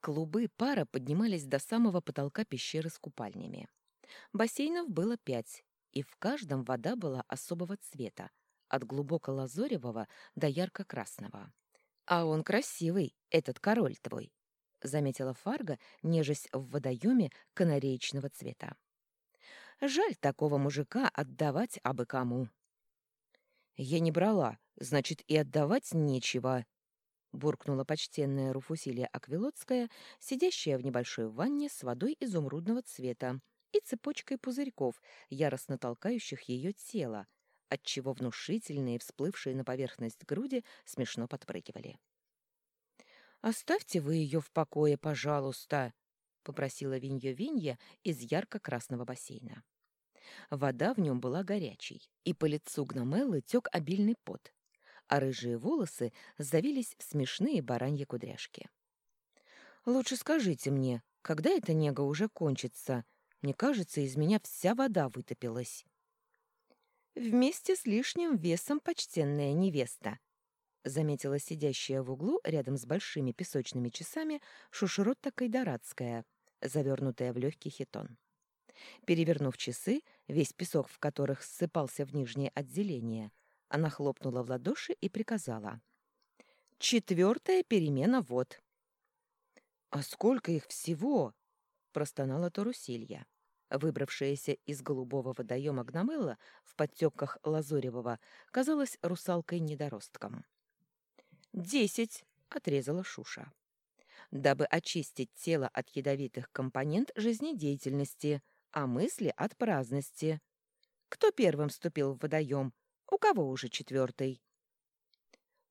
Клубы пара поднимались до самого потолка пещеры с купальнями. Бассейнов было пять, и в каждом вода была особого цвета, от глубоко лазоревого до ярко-красного. «А он красивый, этот король твой», — заметила Фарго, нежесть в водоеме канареечного цвета. «Жаль такого мужика отдавать абы кому». «Я не брала, значит, и отдавать нечего», — буркнула почтенная Руфусилия Аквилотская, сидящая в небольшой ванне с водой изумрудного цвета и цепочкой пузырьков, яростно толкающих ее тело, отчего внушительные, всплывшие на поверхность груди, смешно подпрыгивали. «Оставьте вы ее в покое, пожалуйста», — попросила Винья-Винья из ярко-красного бассейна. Вода в нем была горячей, и по лицу Гномеллы тек обильный пот а рыжие волосы завились в смешные бараньи кудряшки. «Лучше скажите мне, когда эта нега уже кончится? Мне кажется, из меня вся вода вытопилась». «Вместе с лишним весом, почтенная невеста», — заметила сидящая в углу рядом с большими песочными часами Шушеротта Кайдарадская, завернутая в легкий хитон. Перевернув часы, весь песок в которых ссыпался в нижнее отделение, она хлопнула в ладоши и приказала. «Четвертая перемена вот». «А сколько их всего?» — простонала Торусилья. Выбравшаяся из голубого водоема Гномелла в подтеках Лазоревого казалась русалкой-недоростком. «Десять!» — отрезала Шуша. «Дабы очистить тело от ядовитых компонент жизнедеятельности, а мысли от праздности. Кто первым вступил в водоем, у кого уже четвертый?»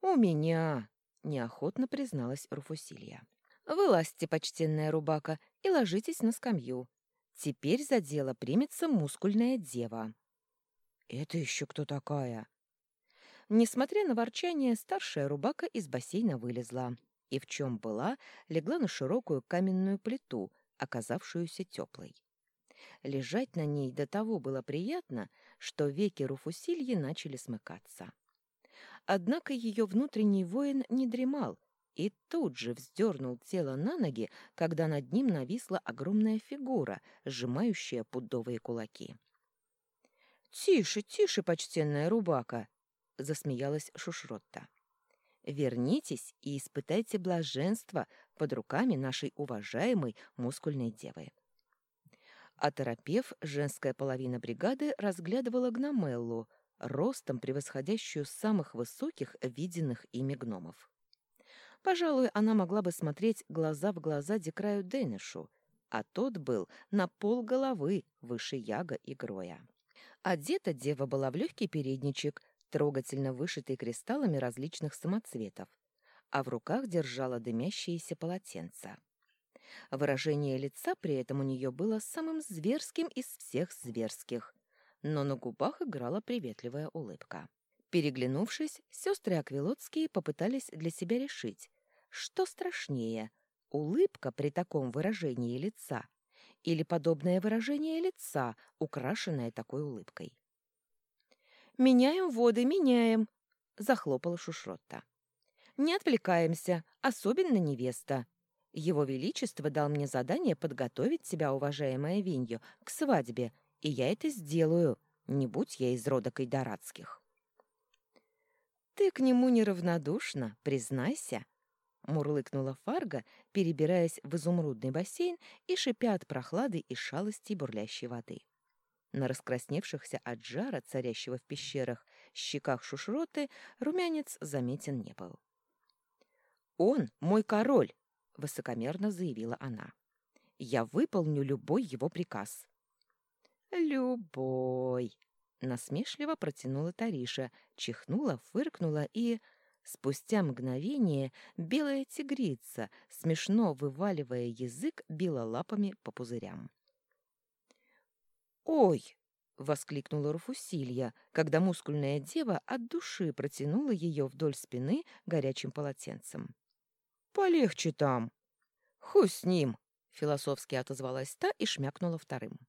«У меня», — неохотно призналась Руфусилья. «Вылазьте, почтенная рубака, и ложитесь на скамью. Теперь за дело примется мускульная дева». «Это еще кто такая?» Несмотря на ворчание, старшая рубака из бассейна вылезла и в чем была, легла на широкую каменную плиту, оказавшуюся теплой. Лежать на ней до того было приятно, что веки Руфусильи начали смыкаться. Однако ее внутренний воин не дремал и тут же вздернул тело на ноги, когда над ним нависла огромная фигура, сжимающая пудовые кулаки. «Тише, тише, почтенная рубака!» — засмеялась Шушротта. «Вернитесь и испытайте блаженство под руками нашей уважаемой мускульной девы». Оторопев, женская половина бригады разглядывала гномеллу, ростом превосходящую самых высоких виденных ими гномов. Пожалуй, она могла бы смотреть глаза в глаза Декраю Дэнешу, а тот был на пол головы выше Яга и Гроя. Одета дева была в легкий передничек, трогательно вышитый кристаллами различных самоцветов, а в руках держала дымящиеся полотенца. Выражение лица при этом у нее было самым зверским из всех зверских, но на губах играла приветливая улыбка. Переглянувшись, сестры Аквилотские попытались для себя решить, что страшнее — улыбка при таком выражении лица или подобное выражение лица, украшенное такой улыбкой. «Меняем воды, меняем!» — захлопала Шушротта. «Не отвлекаемся, особенно невеста. Его Величество дал мне задание подготовить тебя, уважаемая Винью, к свадьбе, и я это сделаю, не будь я из рода Кайдарадских». «Ты к нему неравнодушна, признайся», — мурлыкнула Фарго, перебираясь в изумрудный бассейн и шипя от прохлады и шалости бурлящей воды. На раскрасневшихся от жара, царящего в пещерах, щеках шушроты, румянец заметен не был. «Он мой король!» Высокомерно заявила она. Я выполню любой его приказ. Любой, насмешливо протянула Тариша, чихнула, фыркнула и спустя мгновение белая тигрица, смешно вываливая язык, била лапами по пузырям. Ой, воскликнула Руфусилья, когда мускульная дева от души протянула ее вдоль спины горячим полотенцем. Полегче там. Хуй с ним, философски отозвалась та и шмякнула вторым.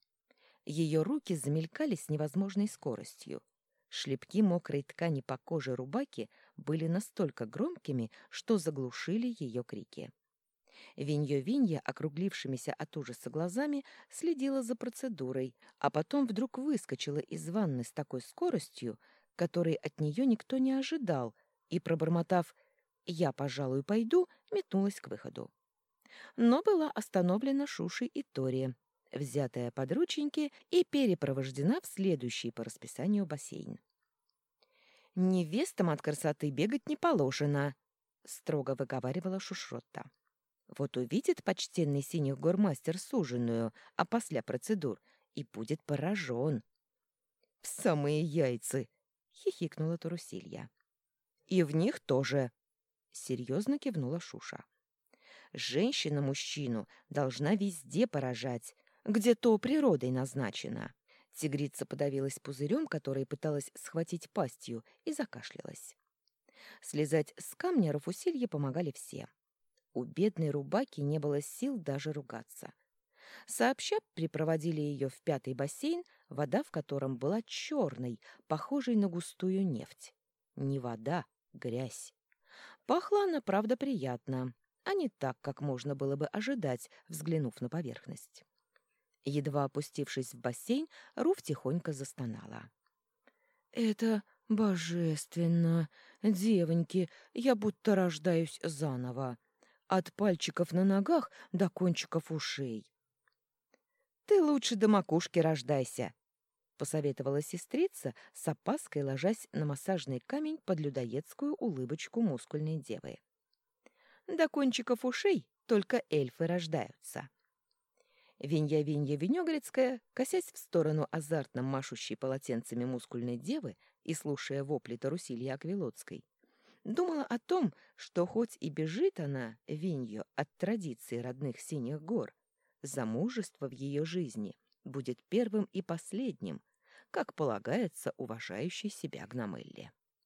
Ее руки замелькали с невозможной скоростью. Шлепки мокрой ткани по коже рубаки были настолько громкими, что заглушили ее крики. Виньё-Винья, округлившимися от ужаса глазами, следила за процедурой, а потом вдруг выскочила из ванны с такой скоростью, которой от нее никто не ожидал, и, пробормотав «я, пожалуй, пойду», метнулась к выходу. Но была остановлена Шушей и Тори, взятая под рученьки и перепровождена в следующий по расписанию бассейн. «Невестам от красоты бегать не положено», — строго выговаривала Шушротта. «Вот увидит почтенный синих гормастер суженую, а после процедур, и будет поражен». «В самые яйцы!» — хихикнула Тарусилья. «И в них тоже!» — серьезно кивнула Шуша. «Женщина мужчину должна везде поражать, где то природой назначено». Тигрица подавилась пузырем, который пыталась схватить пастью, и закашлялась. Слезать с камня Рафусилье помогали все. У бедной рубаки не было сил даже ругаться. Сообща припроводили ее в пятый бассейн, вода в котором была черной, похожей на густую нефть. Не вода, грязь. Пахла она, правда, приятно, а не так, как можно было бы ожидать, взглянув на поверхность. Едва опустившись в бассейн, Руф тихонько застонала. «Это божественно! Девоньки, я будто рождаюсь заново. От пальчиков на ногах до кончиков ушей». «Ты лучше до макушки рождайся», — посоветовала сестрица, с опаской ложась на массажный камень под людоедскую улыбочку мускульной девы. «До кончиков ушей только эльфы рождаются». Винья-Винья Венегрецкая, косясь в сторону азартно машущей полотенцами мускульной девы и слушая вопли Тарусильи Аквилотской, думала о том, что хоть и бежит она, Винью, от традиции родных синих гор, замужество в ее жизни будет первым и последним, как полагается уважающей себя Гномелле.